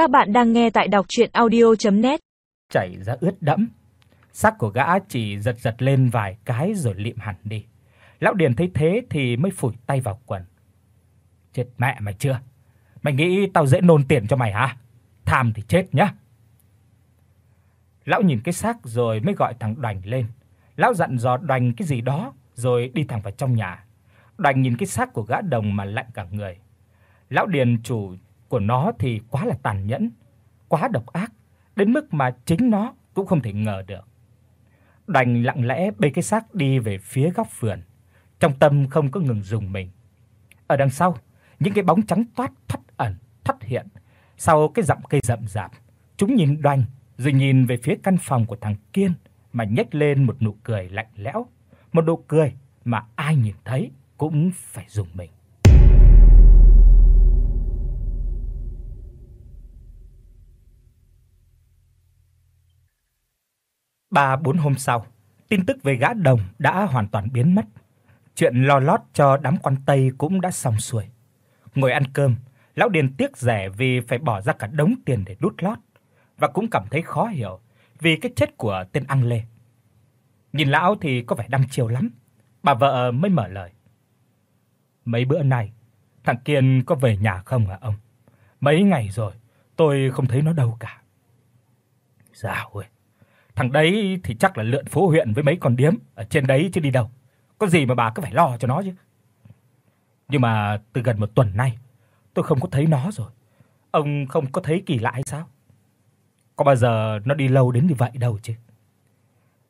Các bạn đang nghe tại đọc audio net Chảy ra ướt đẫm. Xác của gã chỉ giật giật lên vài cái rồi lịm hẳn đi. Lão Điền thấy thế thì mới phủi tay vào quần. Chết mẹ mày chưa? Mày nghĩ tao dễ nôn tiền cho mày hả? Tham thì chết nhá. Lão nhìn cái xác rồi mới gọi thằng Đoành lên. Lão dặn dò Đoành cái gì đó rồi đi thẳng vào trong nhà. Đoành nhìn cái xác của gã đồng mà lạnh cả người. Lão Điền chủ của nó thì quá là tàn nhẫn, quá độc ác, đến mức mà chính nó cũng không thể ngờ được. Đành lặng lẽ bê cái xác đi về phía góc vườn, trong tâm không có ngừng dùng mình. Ở đằng sau, những cái bóng trắng toát thắt ẩn, thắt hiện, sau cái rậm cây rậm rạp, chúng nhìn Đoành rồi nhìn về phía căn phòng của thằng Kiên mà nhếch lên một nụ cười lạnh lẽo, một nụ cười mà ai nhìn thấy cũng phải dùng mình. Ba bốn hôm sau, tin tức về gã đồng đã hoàn toàn biến mất. Chuyện lo lót cho đám quan Tây cũng đã xong xuôi. Ngồi ăn cơm, lão Điền tiếc rẻ vì phải bỏ ra cả đống tiền để đút lót và cũng cảm thấy khó hiểu vì cái chết của tên ăn lê. Nhìn lão thì có vẻ đăm chiêu lắm. Bà vợ mới mở lời. Mấy bữa nay, thằng Kiên có về nhà không hả ông? Mấy ngày rồi, tôi không thấy nó đâu cả. Dạo ơi, Thằng đấy thì chắc là lượn phố huyện với mấy con điếm ở trên đấy chứ đi đâu. Có gì mà bà cứ phải lo cho nó chứ. Nhưng mà từ gần một tuần nay, tôi không có thấy nó rồi. Ông không có thấy kỳ lạ hay sao? Có bao giờ nó đi lâu đến như vậy đâu chứ.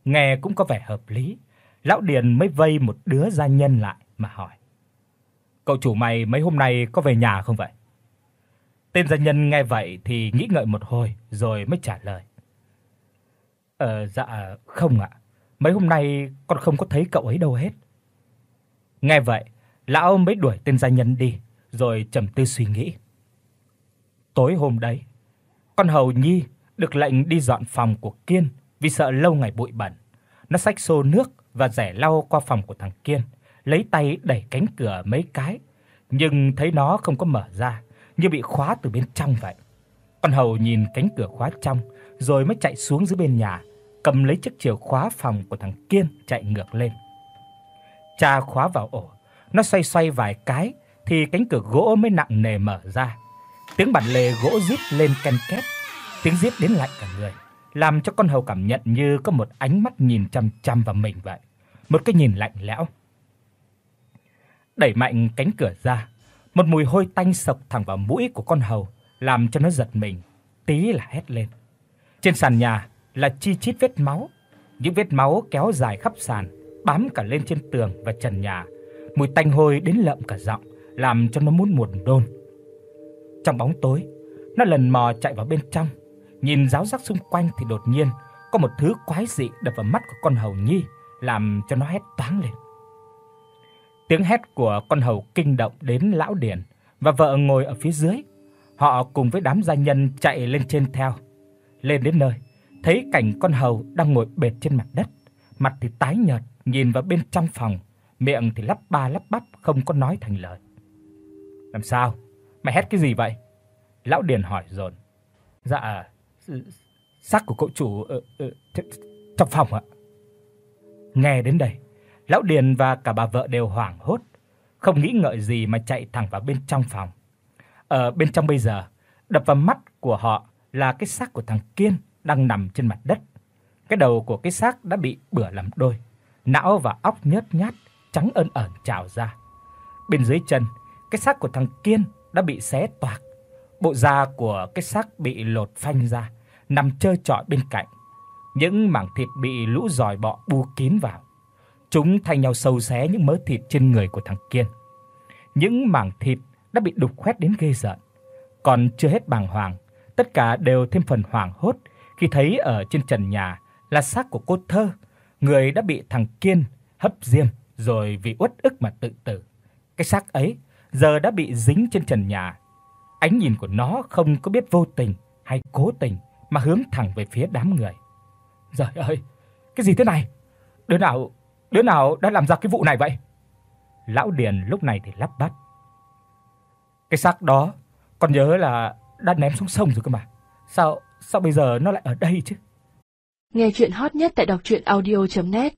Nghe cũng có vẻ hợp lý, lão Điền mới vây một đứa gia nhân lại mà hỏi. Cậu chủ mày mấy hôm nay có về nhà không vậy? Tên gia nhân nghe vậy thì nghĩ ngợi một hồi rồi mới trả lời. Ờ dạ không ạ. Mấy hôm nay con không có thấy cậu ấy đâu hết. Nghe vậy, lão mới đuổi tên gia nhân đi, rồi trầm tư suy nghĩ. Tối hôm đấy, con hầu nhi được lệnh đi dọn phòng của Kiên vì sợ lâu ngày bụi bẩn. Nó xách xô nước và rẻ lau qua phòng của thằng Kiên, lấy tay đẩy cánh cửa mấy cái, nhưng thấy nó không có mở ra, như bị khóa từ bên trong vậy. Con hầu nhìn cánh cửa khóa trong rồi mới chạy xuống dưới bên nhà, cầm lấy chiếc chìa khóa phòng của thằng Kiên chạy ngược lên. Cha khóa vào ổ, nó xoay xoay vài cái thì cánh cửa gỗ mới nặng nề mở ra. Tiếng bản lề gỗ rít lên ken két, tiếng rít đến lạnh cả người, làm cho con hầu cảm nhận như có một ánh mắt nhìn chằm chằm vào mình vậy, một cái nhìn lạnh lẽo. Đẩy mạnh cánh cửa ra, một mùi hôi tanh sộc thẳng vào mũi của con hầu, làm cho nó giật mình, tí là hét lên. Trên sàn nhà, là chi chít vết máu, những vết máu kéo dài khắp sàn, bám cả lên trên tường và trần nhà, mùi tanh hôi đến lợm cả giọng, làm cho nó muốn buồn đôn. Trong bóng tối, nó lần mò chạy vào bên trong, nhìn ráo rác xung quanh thì đột nhiên có một thứ quái dị đập vào mắt của con hầu nhi, làm cho nó hét toáng lên. Tiếng hét của con hầu kinh động đến lão điền và vợ ngồi ở phía dưới. Họ cùng với đám gia nhân chạy lên trên theo. Lên đến nơi, thấy cảnh con hầu đang ngồi bệt trên mặt đất, mặt thì tái nhợt, nhìn vào bên trong phòng, miệng thì lắp ba lắp bắp không có nói thành lời. "Làm sao? Mày hét cái gì vậy?" Lão Điền hỏi dồn. "Dạ, xác của cậu chủ ờ, ờ, ở, ở trong phòng ạ." Nghe đến đây, lão Điền và cả bà vợ đều hoảng hốt, không nghĩ ngợi gì mà chạy thẳng vào bên trong phòng. Ở bên trong bây giờ, đập vào mắt của họ là cái xác của thằng Kiên đang nằm trên mặt đất. Cái đầu của cái xác đã bị bửa làm đôi, não và óc nhớt nhát, trắng ẩn ẩn trào ra. Bên dưới chân, cái xác của thằng Kiên đã bị xé toạc. Bộ da của cái xác bị lột phanh ra, nằm trơ trọi bên cạnh. Những mảng thịt bị lũ giòi bọ bu kín vào. Chúng thay nhau sâu xé những mớ thịt trên người của thằng Kiên. Những mảng thịt đã bị đục khoét đến ghê rợn. Còn chưa hết bàng hoàng, tất cả đều thêm phần hoảng hốt khi thấy ở trên trần nhà là xác của cô thơ, người đã bị thằng Kiên hấp diêm rồi vì uất ức mà tự tử. Cái xác ấy giờ đã bị dính trên trần nhà. Ánh nhìn của nó không có biết vô tình hay cố tình mà hướng thẳng về phía đám người. Trời ơi, cái gì thế này? Đứa nào, đứa nào đã làm ra cái vụ này vậy? Lão Điền lúc này thì lắp bắp. Cái xác đó, con nhớ là đã ném xuống sông rồi cơ mà. Sao sao bây giờ nó lại ở đây chứ? Nghe truyện hot nhất tại doctruyenaudio.net